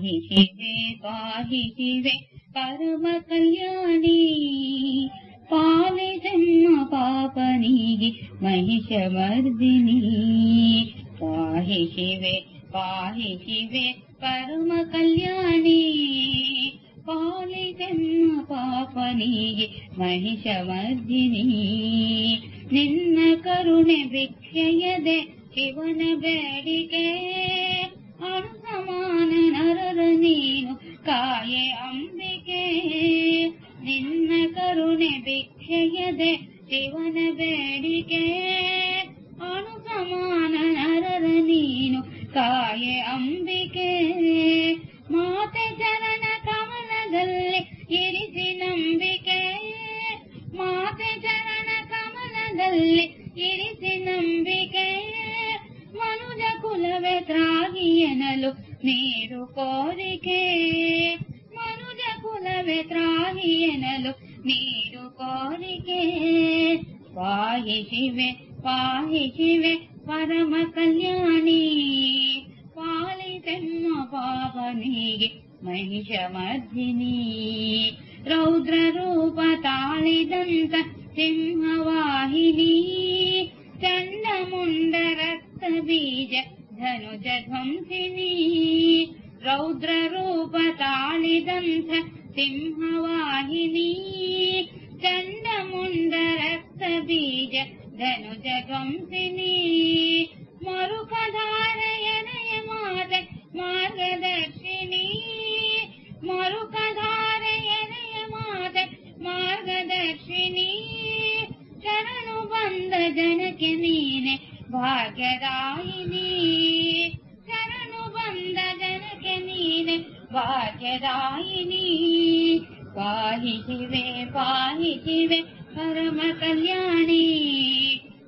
पाहि शिवे पाहि शिवे परम कल्याणी पालिजन्म पापनी महिषमर्दिनी पाहि शिवे पाहि शिवे परम कल्याणी पालिजन्म पापनी महिषमर्दिनी ನಿನ್ನ ಕರುಣೆ ಭಿಕ್ಷೆಯದೆ ಶಿವನ ಬೇಡಿಕೆ ಅಣು ಸಮಾನ ನರರ ನೀನು ಕಾಯೆ ಅಂಬಿಕೆ, ನಿನ್ನ ಕರುಣೆ ಭಿಕ್ಷೆಯದೆ ಶಿವನ ಬೇಡಿಕೆ. ಅಣು ಸಮಾನ ನರರ ನೀನು ಕಾಯೆ ಅಂಬಿಕೆ. ಮಾತೆ ಚರಣ ಕಮಲದಲ್ಲಿ ಇರಿಸಿ ನಂಬಿಕೆ. ಮಾತೆ ಚರಣ ಕಮಲದಲ್ಲಿ ಇರಿಸಿ ನಂಬಿಕೆ. ಮನುಜ ಕುಲವೇ ತ್ರಾಗಿ ನೀರು ಕೋರಿಕೆ. ಕೋರಿಕೆ ಪಾಹಿ ಶಿವೆ ಪಾಹಿ ಶಿವೆ ಪರಮ ಕಲ್ಯಾಣಿ ಪಾಲಿತೆಮ್ಮ ಪಾಪನಿಗೆ ಮಹಿಷ ಮರ್ದಿನಿ ರೌದ್ರ ರೂಪ ತಾಳಿದಂತ ಸಿಂಹವಾಹಿನಿ ಚಂಡಮುಂಡ ರಕ್ತ ಬೀಜ ಧನುಜ ಧ್ವಂಸಿನಿ ರೌದ್ರ ರೂಪ ತಾಳಿದಂತ चन्दमुण्ड रक्त बीज धनुज कंसिनी मरुकधार यनय माद मार्गदर्शिनी। मरुखधार यनय माद मार्गदर्शिनी। चरणु बन्ध जनकीन भाग्यदािनी चरणु बन्ध जनकीन भाग्यदािनी पाहि शिवे पाहि शिवे परम कल्याणी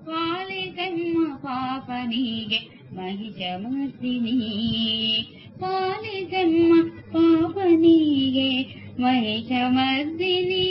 पालिजम् पापनी ये महिषमस्दिनी पालिजम् पापनी ये महिषमर्दिनी